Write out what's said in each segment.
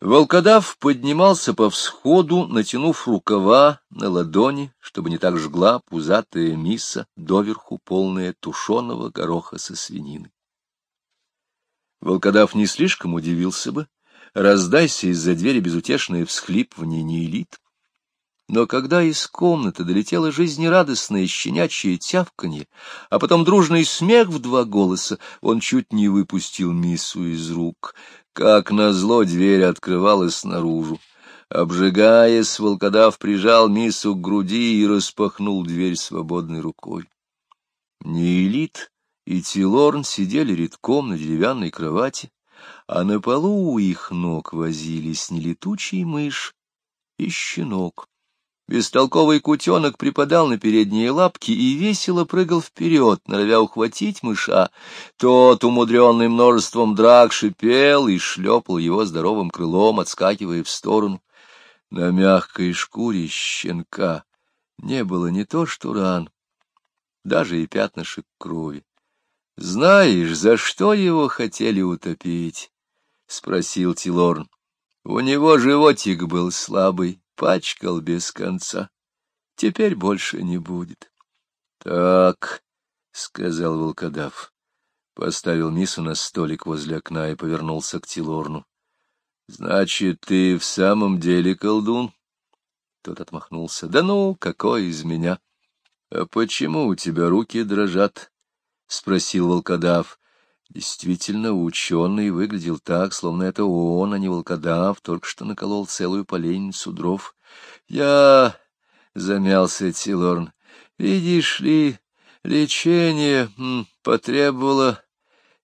Волкодав поднимался по всходу, натянув рукава на ладони, чтобы не так жгла пузатая миса, доверху полная тушеного гороха со свининой. Волкодав не слишком удивился бы, раздайся из-за двери безутешное всхлипывание неэлит. Но когда из комнаты долетело жизнерадостное щенячье тявканье, а потом дружный смех в два голоса, он чуть не выпустил миссу из рук. Как назло, дверь открывалась наружу. Обжигаясь, волкодав прижал миссу к груди и распахнул дверь свободной рукой. Неэлит и Тилорн сидели редком на деревянной кровати, а на полу у их ног возились не летучий мышь и щенок. Бестолковый кутенок припадал на передние лапки и весело прыгал вперед, норовя ухватить мыша. Тот, умудренный множеством драк, шипел и шлепал его здоровым крылом, отскакивая в сторону. На мягкой шкуре щенка не было ни то что ран, даже и пятнышек крови. — Знаешь, за что его хотели утопить? — спросил Тилорн. — У него животик был слабый, пачкал без конца. Теперь больше не будет. — Так, — сказал волкодав, поставил мису на столик возле окна и повернулся к Тилорну. — Значит, ты в самом деле колдун? Тот отмахнулся. — Да ну, какой из меня? — А почему у тебя руки дрожат? — спросил волкодав. Действительно, ученый выглядел так, словно это он, а не волкодав, только что наколол целую поленницу дров. Я... — замялся Тилорн. — Видишь ли, лечение м, потребовало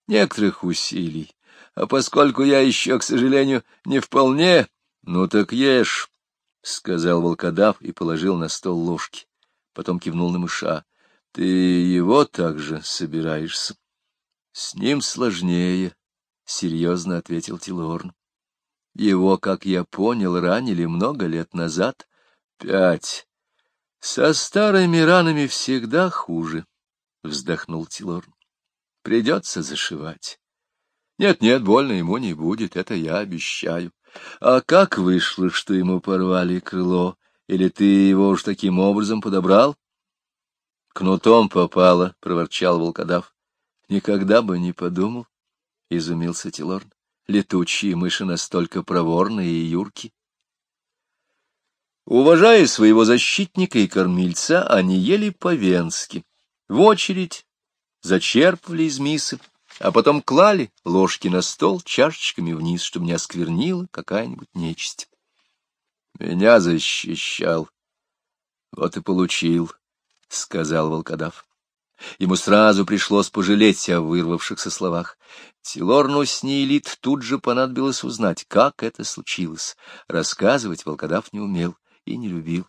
некоторых усилий, а поскольку я еще, к сожалению, не вполне... — Ну так ешь, — сказал волкодав и положил на стол ложки. Потом кивнул на мыша. — Ты его также собираешься? С ним сложнее, — серьезно ответил Тилорн. Его, как я понял, ранили много лет назад. Пять. Со старыми ранами всегда хуже, — вздохнул Тилорн. Придется зашивать. Нет-нет, больно ему не будет, это я обещаю. А как вышло, что ему порвали крыло? Или ты его уж таким образом подобрал? Кнутом попало, — проворчал волкодав. Никогда бы не подумал, — изумился Тилорн. Летучие мыши настолько проворные и юрки. Уважая своего защитника и кормильца, они ели по-венски. В очередь зачерпывали из мисы, а потом клали ложки на стол чашечками вниз, чтобы не осквернила какая-нибудь нечисть. Меня защищал. Вот и получил, — сказал волкодав. Ему сразу пришлось пожалеть о вырвавшихся словах. Тилорну Снейлит тут же понадобилось узнать, как это случилось. Рассказывать волкодав не умел и не любил.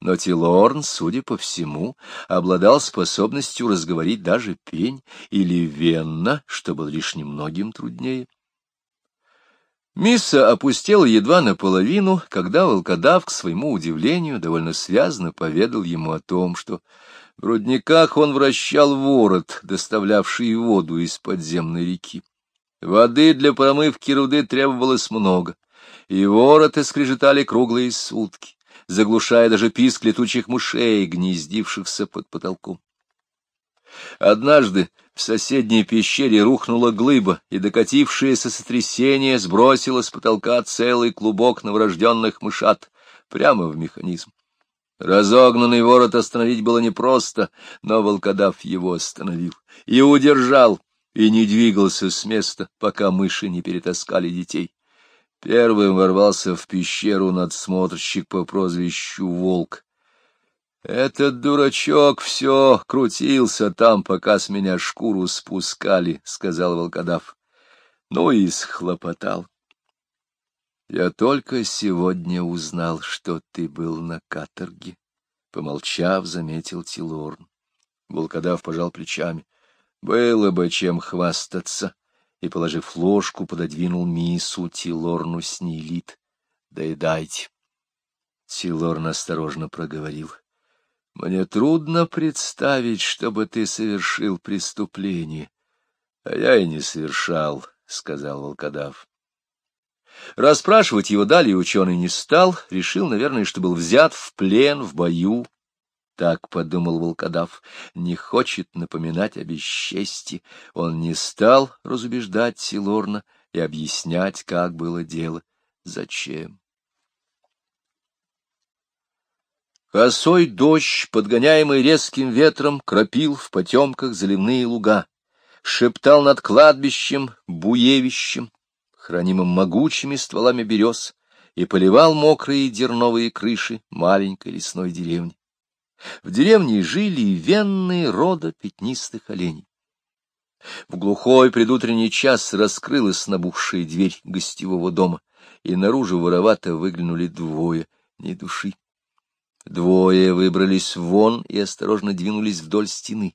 Но Тилорн, судя по всему, обладал способностью разговорить даже пень или венна, что было лишь немногим труднее. Мисса опустела едва наполовину, когда волкодав, к своему удивлению, довольно связно поведал ему о том, что в рудниках он вращал ворот, доставлявший воду из подземной реки. Воды для промывки руды требовалось много, и вороты скрежетали круглые сутки, заглушая даже писк летучих мышей, гнездившихся под потолком. Однажды в соседней пещере рухнула глыба, и докатившееся сотрясение сбросило с потолка целый клубок новорожденных мышат прямо в механизм. Разогнанный ворот остановить было непросто, но волкодав его остановил и удержал, и не двигался с места, пока мыши не перетаскали детей. Первым ворвался в пещеру надсмотрщик по прозвищу Волк. Этот дурачок все крутился там, пока с меня шкуру спускали, — сказал волкодав. Ну и схлопотал. Я только сегодня узнал, что ты был на каторге. Помолчав, заметил Тилорн. Волкодав пожал плечами. Было бы чем хвастаться. И, положив ложку, пододвинул мису Тилорну снилит. Доедайте. Тилорн осторожно проговорил. — Мне трудно представить, чтобы ты совершил преступление. — А я и не совершал, — сказал волкодав. Расспрашивать его далее ученый не стал, решил, наверное, что был взят в плен в бою. Так подумал волкодав, не хочет напоминать о бесчестии. Он не стал разубеждать Силорна и объяснять, как было дело, зачем. Косой дождь, подгоняемый резким ветром, кропил в потемках заливные луга, шептал над кладбищем, буевищем, хранимым могучими стволами берез, и поливал мокрые дерновые крыши маленькой лесной деревни. В деревне жили венные рода пятнистых оленей. В глухой предутренний час раскрылась набухшая дверь гостевого дома, и наружу воровато выглянули двое, ни души. Двое выбрались вон и осторожно двинулись вдоль стены.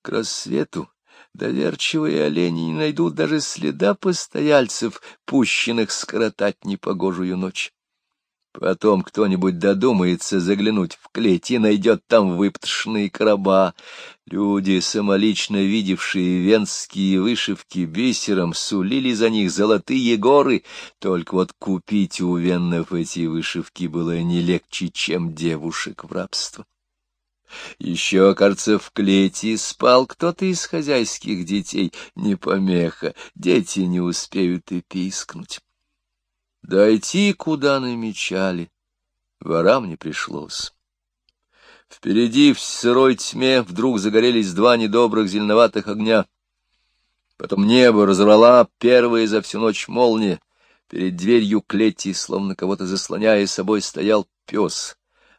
К рассвету доверчивые олени не найдут даже следа постояльцев, пущенных скоротать непогожую ночь. Потом кто-нибудь додумается заглянуть в клеть и найдет там выптшные короба. Люди, самолично видевшие венские вышивки бисером, сулили за них золотые горы, только вот купить у веннов эти вышивки было не легче, чем девушек в рабство. Еще, кажется, в клете спал кто-то из хозяйских детей, не помеха, дети не успеют и пискнуть. Дойти, куда намечали, ворам не пришлось. Впереди в сырой тьме вдруг загорелись два недобрых зеленоватых огня. Потом небо разорвала первая за всю ночь молния. Перед дверью клети, словно кого-то заслоняя собой, стоял пес.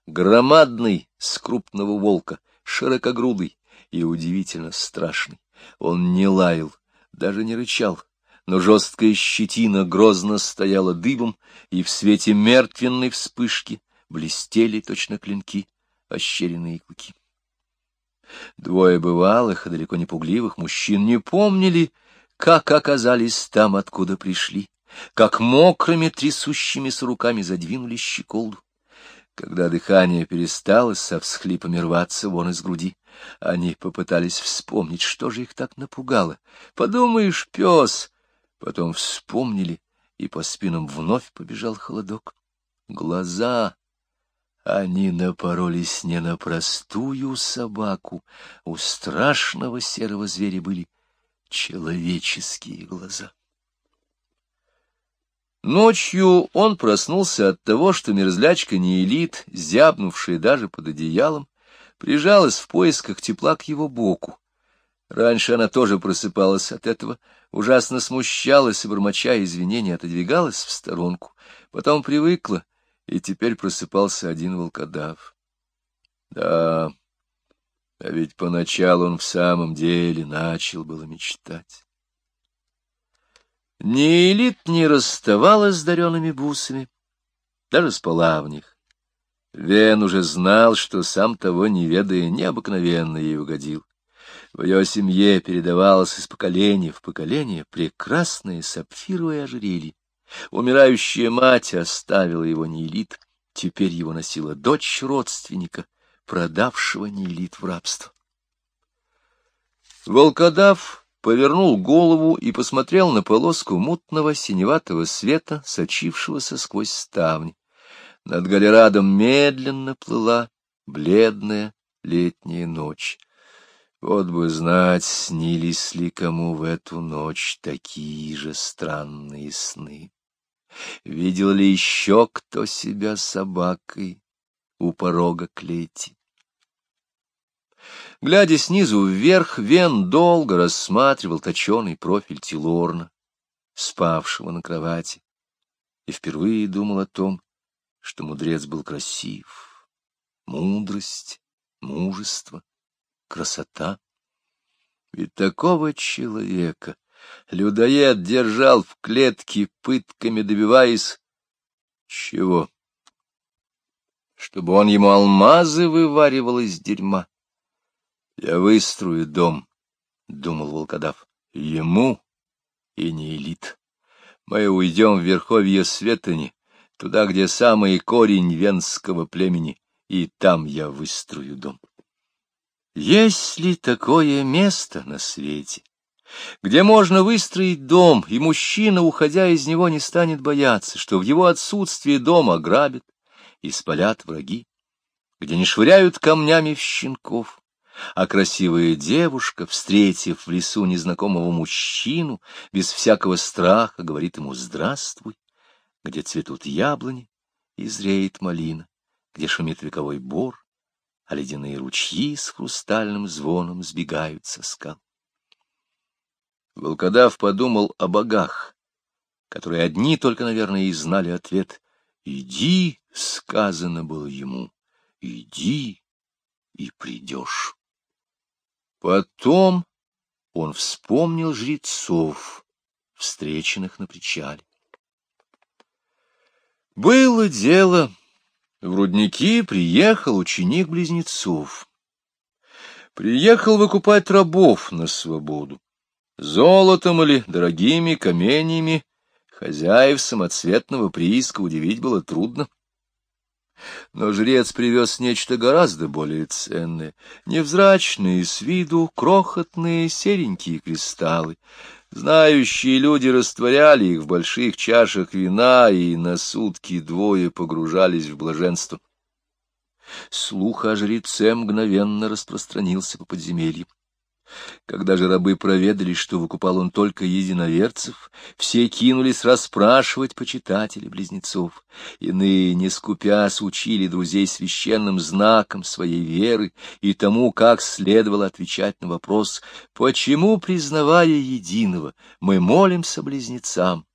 Громадный, с крупного волка, широкогрудый и удивительно страшный. Он не лаял, даже не рычал но жесткая щетина грозно стояла дыбом, и в свете мертвенной вспышки блестели точно клинки, ощеренные клыки. Двое бывалых, и далеко не пугливых мужчин не помнили, как оказались там, откуда пришли, как мокрыми трясущимися руками задвинули щеколду. Когда дыхание перестало со всхлипами рваться вон из груди, они попытались вспомнить, что же их так напугало. Подумаешь, пес, Потом вспомнили, и по спинам вновь побежал холодок. Глаза... Они напоролись не на простую собаку, у страшного серого зверя были человеческие глаза. Ночью он проснулся от того, что мерзлячка Неэлит, зябнувшая даже под одеялом, прижалась в поисках тепла к его боку. Раньше она тоже просыпалась от этого, ужасно смущалась и, бормоча извинения, отодвигалась в сторонку. Потом привыкла, и теперь просыпался один волкодав. Да, а ведь поначалу он в самом деле начал было мечтать. Ни элит не расставалась с даренными бусами, даже спала в них. Вен уже знал, что сам того не ведая, необыкновенно ей угодил. В ее семье передавалось из поколения в поколение прекрасное сапфировое ожерелье. Умирающая мать оставила его неэлит, теперь его носила дочь родственника, продавшего неэлит в рабство. Волкодав повернул голову и посмотрел на полоску мутного синеватого света, сочившегося сквозь ставни. Над галерадом медленно плыла бледная летняя ночь. Вот бы знать, снились ли кому в эту ночь такие же странные сны. Видел ли еще кто себя собакой у порога клети? Глядя снизу вверх, Вен долго рассматривал точеный профиль Тилорна, спавшего на кровати, и впервые думал о том, что мудрец был красив. Мудрость, мужество, красота. Ведь такого человека людоед держал в клетке, пытками добиваясь... Чего? Чтобы он ему алмазы вываривал из дерьма. Я выстрою дом, — думал волкодав, — ему и не элит. Мы уйдем в верховье Светани, туда, где самый корень венского племени, и там я выстрою дом. Есть ли такое место на свете, где можно выстроить дом, и мужчина, уходя из него, не станет бояться, что в его отсутствие дом ограбят и спалят враги, где не швыряют камнями в щенков, а красивая девушка, встретив в лесу незнакомого мужчину, без всякого страха говорит ему «Здравствуй», где цветут яблони и зреет малина, где шумит вековой бор, а ледяные ручьи с хрустальным звоном сбегают со скал. Волкодав подумал о богах, которые одни только, наверное, и знали ответ. «Иди», — сказано было ему, — «иди и придешь». Потом он вспомнил жрецов, встреченных на причале. Было дело. В рудники приехал ученик близнецов. Приехал выкупать рабов на свободу. Золотом или дорогими каменьями хозяев самоцветного прииска удивить было трудно. Но жрец привез нечто гораздо более ценное. Невзрачные с виду, крохотные серенькие кристаллы. Знающие люди растворяли их в больших чашах вина и на сутки двое погружались в блаженство. Слух о жреце мгновенно распространился по подземельям. Когда же рабы проведали, что выкупал он только единоверцев, все кинулись расспрашивать почитателей близнецов. Иные, не скупясь, учили друзей священным знаком своей веры и тому, как следовало отвечать на вопрос, почему, признавая единого, мы молимся близнецам.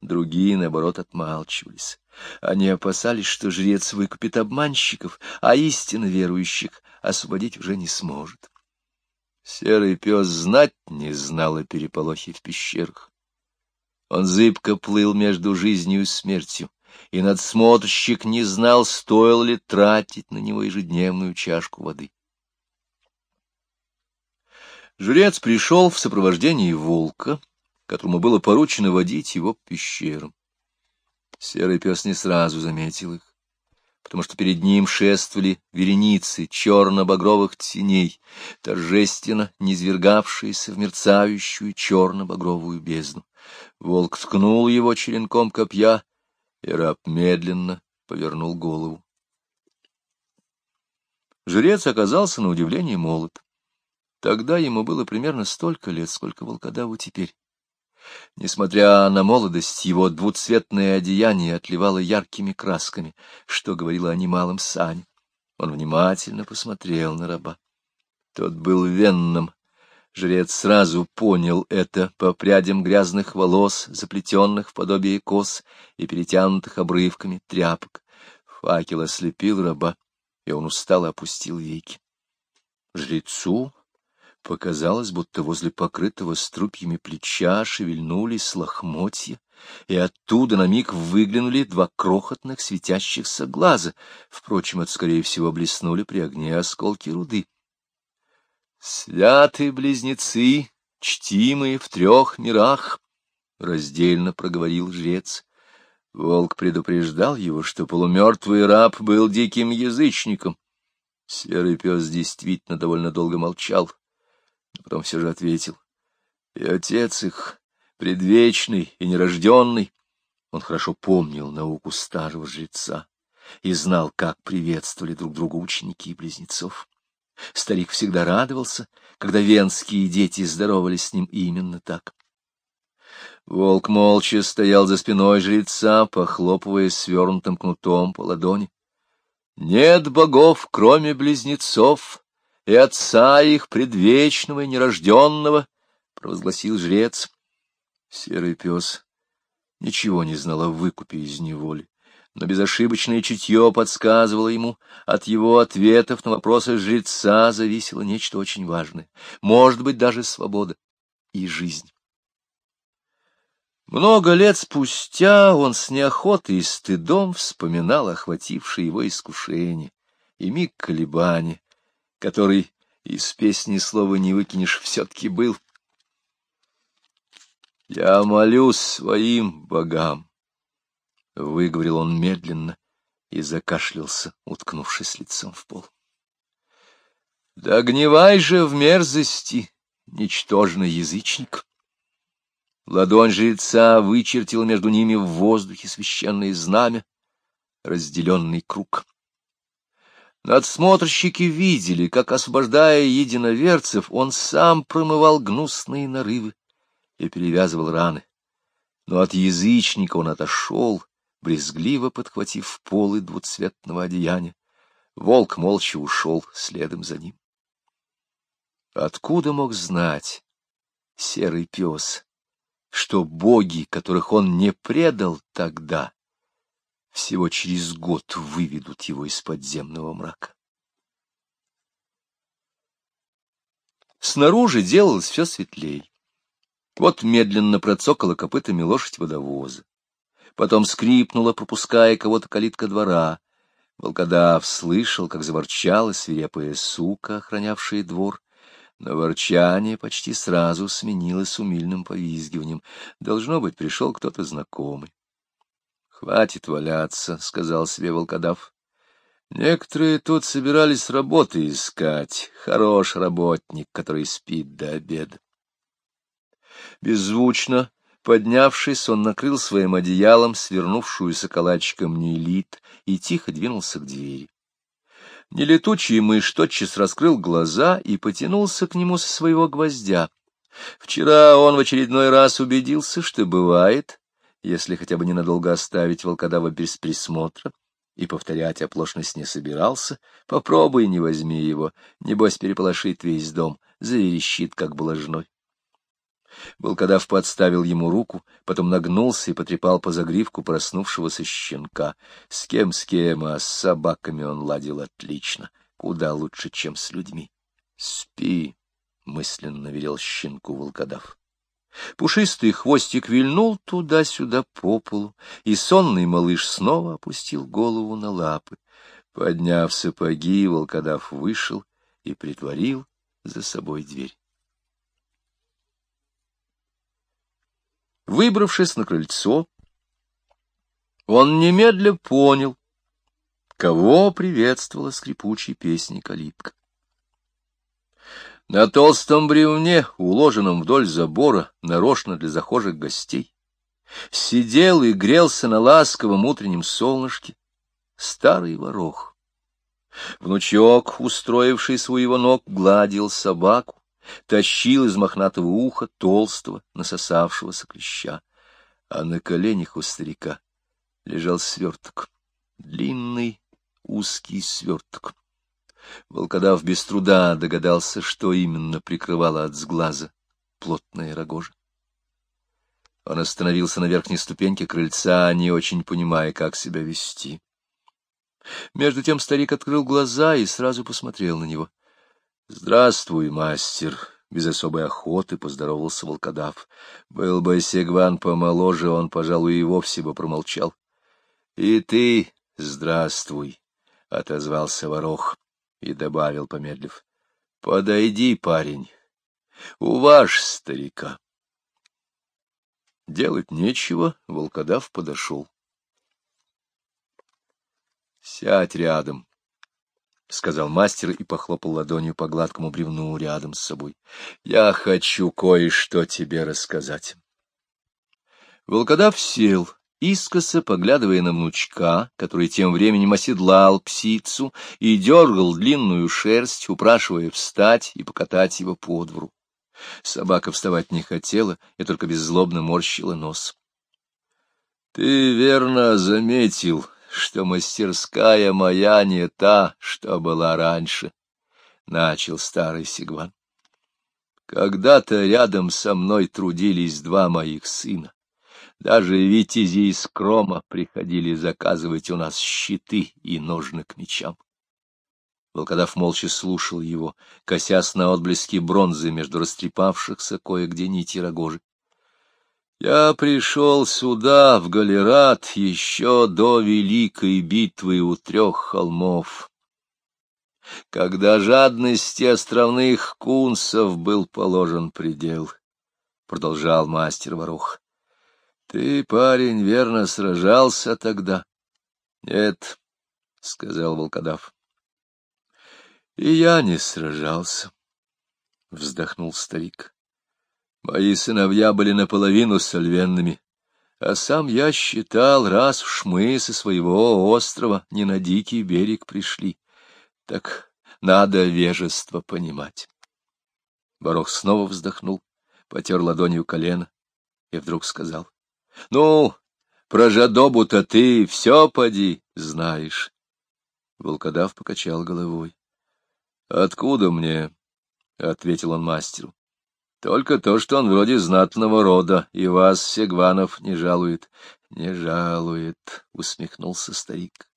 Другие, наоборот, отмалчивались. Они опасались, что жрец выкупит обманщиков, а истинно верующих освободить уже не сможет. Серый пес знать не знал о переполохе в пещерах. Он зыбко плыл между жизнью и смертью, и надсмотрщик не знал, стоило ли тратить на него ежедневную чашку воды. Жрец пришел в сопровождении волка, которому было поручено водить его по пещерам. Серый пес не сразу заметил их потому что перед ним шествовали вереницы черно-багровых теней, торжественно низвергавшиеся в мерцающую черно-багровую бездну. Волк ткнул его черенком копья, и раб медленно повернул голову. Жрец оказался на удивление молод. Тогда ему было примерно столько лет, сколько волкодаву теперь. Несмотря на молодость, его двуцветное одеяние отливало яркими красками, что говорило о немалом сане. Он внимательно посмотрел на раба. Тот был венным. Жрец сразу понял это по прядям грязных волос, заплетенных в подобие кос и перетянутых обрывками тряпок. Факел ослепил раба, и он устало опустил веки. Жрецу Показалось, будто возле покрытого струпьями плеча шевельнулись лохмотья, и оттуда на миг выглянули два крохотных светящихся глаза. Впрочем, это, скорее всего, блеснули при огне осколки руды. «Святые близнецы, чтимые в трех мирах!» — раздельно проговорил жрец. Волк предупреждал его, что полумертвый раб был диким язычником. Серый пес действительно довольно долго молчал потом все же ответил. И отец их, предвечный и нерожденный, он хорошо помнил науку старого жреца и знал, как приветствовали друг друга ученики близнецов. Старик всегда радовался, когда венские дети здоровались с ним именно так. Волк молча стоял за спиной жреца, похлопывая свернутым кнутом по ладони. Нет богов, кроме близнецов, и отца их предвечного и нерожденного, — провозгласил жрец. Серый пес ничего не знал о выкупе из неволи, но безошибочное чутье подсказывало ему, от его ответов на вопросы жреца зависело нечто очень важное, может быть, даже свобода и жизнь. Много лет спустя он с неохотой и стыдом вспоминал охватившее его искушение и миг колебания, который из песни слова не выкинешь, все-таки был. «Я молюсь своим богам», — выговорил он медленно и закашлялся, уткнувшись лицом в пол. «Да гневай же в мерзости, ничтожный язычник!» Ладонь жреца вычертила между ними в воздухе священное знамя, разделенный круг. Надсмотрщики видели, как, освобождая единоверцев, он сам промывал гнусные нарывы и перевязывал раны. Но от язычника он отошел, брезгливо подхватив полы двуцветного одеяния. Волк молча ушел следом за ним. Откуда мог знать серый пес, что боги, которых он не предал тогда, всего через год выведут его из подземного мрака? Снаружи делалось все светлей. Вот медленно процокала копытами лошадь водовоза. Потом скрипнула, пропуская кого-то калитка двора. Волкодав слышал, как заворчала свирепая сука, охранявшая двор. Но ворчание почти сразу сменилось умильным повизгиванием. Должно быть, пришел кто-то знакомый. — Хватит валяться, — сказал себе волкодав. Некоторые тут собирались работы искать. Хорош работник, который спит до обеда. Беззвучно поднявшись, он накрыл своим одеялом свернувшуюся калачиком нейлит и тихо двинулся к двери. Нелетучий мышь тотчас раскрыл глаза и потянулся к нему со своего гвоздя. Вчера он в очередной раз убедился, что бывает, если хотя бы ненадолго оставить волкодава без присмотра, и повторять оплошность не собирался, попробуй не возьми его, небось переполошит весь дом, заверещит, как блажной. Волкодав подставил ему руку, потом нагнулся и потрепал по загривку проснувшегося щенка. С кем, с кем, а с собаками он ладил отлично, куда лучше, чем с людьми. — Спи, — мысленно велел щенку волкодав. Пушистый хвостик вильнул туда-сюда по полу, и сонный малыш снова опустил голову на лапы. Подняв сапоги, волкодав вышел и притворил за собой дверь. Выбравшись на крыльцо, он немедля понял, кого приветствовала скрипучей песней калитка. На толстом бревне, уложенном вдоль забора, нарочно для захожих гостей, сидел и грелся на ласковом утреннем солнышке старый ворох. Внучок, устроивший своего ног, гладил собаку, тащил из мохнатого уха толстого, насосавшегося клеща, а на коленях у старика лежал сверток, длинный узкий сверток. Волкодав без труда догадался, что именно прикрывало от сглаза плотная рогожа. Он остановился на верхней ступеньке крыльца, не очень понимая, как себя вести. Между тем старик открыл глаза и сразу посмотрел на него. — Здравствуй, мастер! — без особой охоты поздоровался волкодав. Был бы Сегван помоложе, он, пожалуй, и вовсе бы промолчал. — И ты здравствуй! — отозвался ворох и добавил, помедлив. — Подойди, парень, уваж старика. Делать нечего, волкодав подошел. — Сядь рядом, — сказал мастер и похлопал ладонью по гладкому бревну рядом с собой. — Я хочу кое-что тебе рассказать. Волкодав сел, искоса поглядывая на внучка, который тем временем оседлал псицу и дергал длинную шерсть, упрашивая встать и покатать его по двору. Собака вставать не хотела и только беззлобно морщила нос. — Ты верно заметил, что мастерская моя не та, что была раньше, — начал старый Сигван. Когда-то рядом со мной трудились два моих сына. Даже витязи из крома приходили заказывать у нас щиты и ножны к мечам. Волкодав молча слушал его, косясь на отблески бронзы между растрепавшихся кое-где нити рогожи. Я пришел сюда, в Галерат, еще до великой битвы у трех холмов, когда жадности островных кунсов был положен предел, — продолжал мастер Ворох. — Ты, парень, верно сражался тогда? — Нет, — сказал волкодав. — И я не сражался, — вздохнул старик. Мои сыновья были наполовину сольвенными, а сам я считал, раз уж мы со своего острова не на дикий берег пришли, так надо вежество понимать. Барох снова вздохнул, потер ладонью колено и вдруг сказал. — Ну, про жадобу-то ты все поди знаешь. Волкодав покачал головой. — Откуда мне? — ответил он мастеру. — Только то, что он вроде знатного рода, и вас, Сегванов, не жалует. — Не жалует, — усмехнулся старик.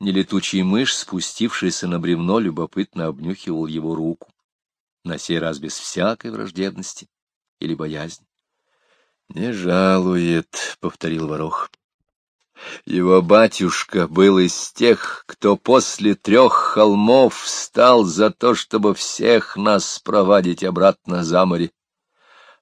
Нелетучий мышь, спустившийся на бревно, любопытно обнюхивал его руку, на сей раз без всякой враждебности или боязни. — Не жалует, — повторил ворох. Его батюшка был из тех, кто после трех холмов встал за то, чтобы всех нас проводить обратно за море.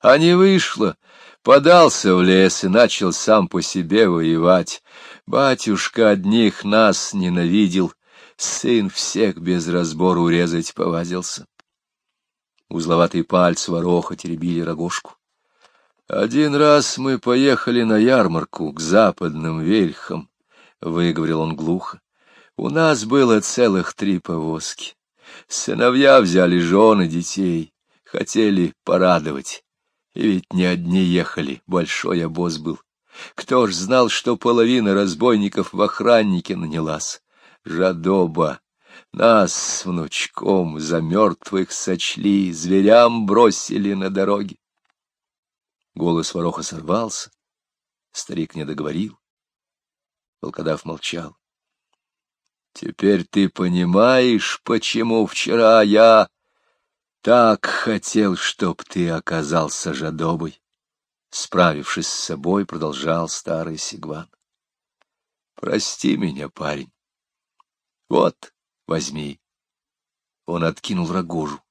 А не вышло, подался в лес и начал сам по себе воевать. Батюшка одних нас ненавидел, сын всех без разбору резать повазился. Узловатый пальцы вороха теребили рогожку. Один раз мы поехали на ярмарку к западным вельхам, — выговорил он глухо. У нас было целых три повозки. Сыновья взяли жены детей, хотели порадовать. И ведь не одни ехали, большой обоз был. Кто ж знал, что половина разбойников в охраннике нанялась? Жадоба! Нас с внучком за мертвых сочли, зверям бросили на дороге. Голос вороха сорвался. Старик не договорил. Волкодав молчал. — Теперь ты понимаешь, почему вчера я так хотел, чтоб ты оказался жадобой? Справившись с собой, продолжал старый Сигван. — Прости меня, парень. Вот, возьми. Он откинул рогожу.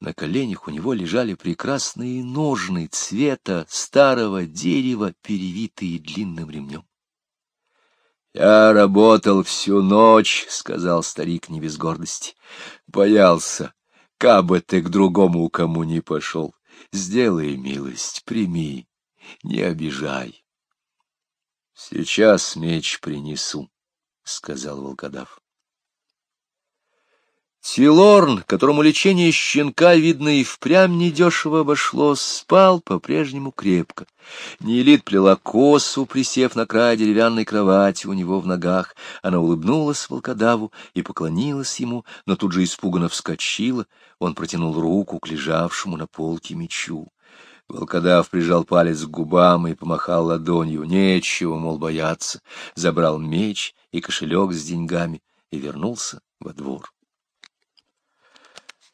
На коленях у него лежали прекрасные ножны цвета старого дерева, перевитые длинным ремнем. — Я работал всю ночь, — сказал старик не без гордости. — Боялся, кабы ты к другому кому не пошел. Сделай милость, прими, не обижай. — Сейчас меч принесу, — сказал волкодав. Тилорн, которому лечение щенка, видно, и впрямь недешево обошлось, спал по-прежнему крепко. Неэлит плела косу, присев на край деревянной кровати у него в ногах. Она улыбнулась волкодаву и поклонилась ему, но тут же испуганно вскочила. Он протянул руку к лежавшему на полке мечу. Волкодав прижал палец к губам и помахал ладонью. Нечего, мол, бояться. Забрал меч и кошелек с деньгами и вернулся во двор.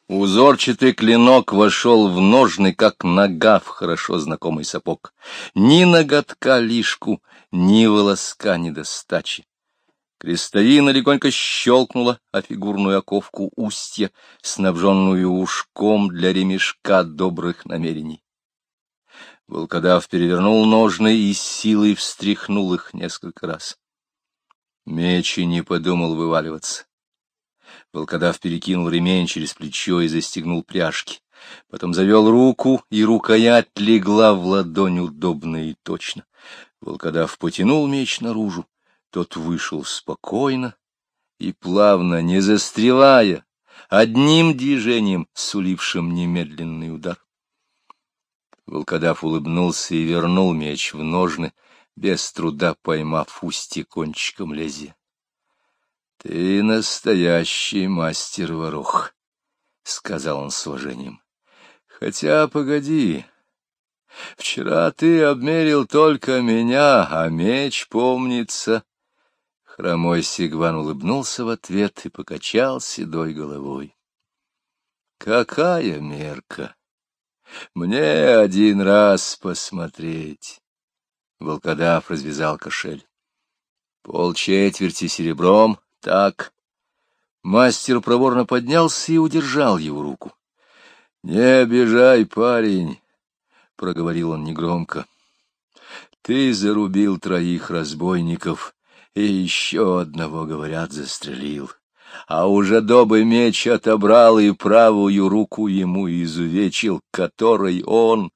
Узорчатый клинок вошел в ножны, как нога в хорошо знакомый сапог. Ни ноготка лишку, ни волоска недостачи. Крестовина легонько щелкнула о фигурную оковку устья, снабженную ушком для ремешка добрых намерений. Волкодав перевернул ножны и силой встряхнул их несколько раз. Меч и не подумал вываливаться. Волкодав перекинул ремень через плечо и застегнул пряжки. Потом завел руку, и рукоять легла в ладонь удобно и точно. Волкодав потянул меч наружу. Тот вышел спокойно и плавно, не застревая, одним движением, сулившим немедленный удар. Волкодав улыбнулся и вернул меч в ножны, без труда поймав устье кончиком лезвия. — Ты настоящий мастер-ворох, — сказал он с уважением. — Хотя, погоди, вчера ты обмерил только меня, а меч, помнится. Хромой Сигван улыбнулся в ответ и покачал седой головой. — Какая мерка! Мне один раз посмотреть. Волкодав развязал кошель. Полчетверти серебром, так. Мастер проворно поднялся и удержал его руку. — Не обижай, парень, — проговорил он негромко. — Ты зарубил троих разбойников и еще одного, говорят, застрелил. а уже добы меч отобрал и правую руку ему изувечил, которой он...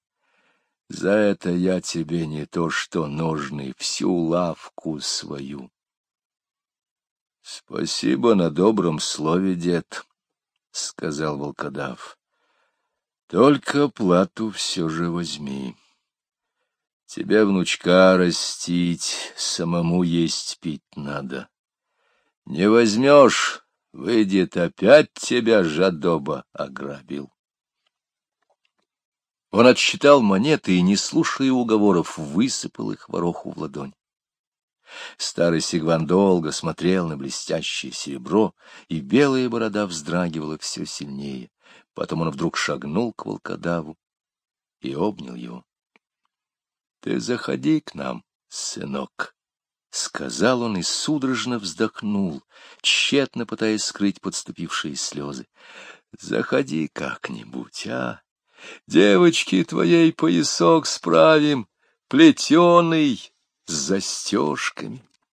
За это я тебе не то что нужный, всю лавку свою. — Спасибо на добром слове, дед, — сказал волкодав. — Только плату все же возьми. Тебе внучка растить, самому есть пить надо. Не возьмешь, выйдет опять тебя жадоба ограбил. Он отсчитал монеты и, не слушая уговоров, высыпал их вороху в ладонь. Старый Сигван долго смотрел на блестящее серебро, и белая борода вздрагивала все сильнее. Потом он вдруг шагнул к волкодаву и обнял его. — Ты заходи к нам, сынок, — сказал он и судорожно вздохнул, тщетно пытаясь скрыть подступившие слезы. — Заходи как-нибудь, а? Девочки твоей поясок справим, плетеный, с застежками.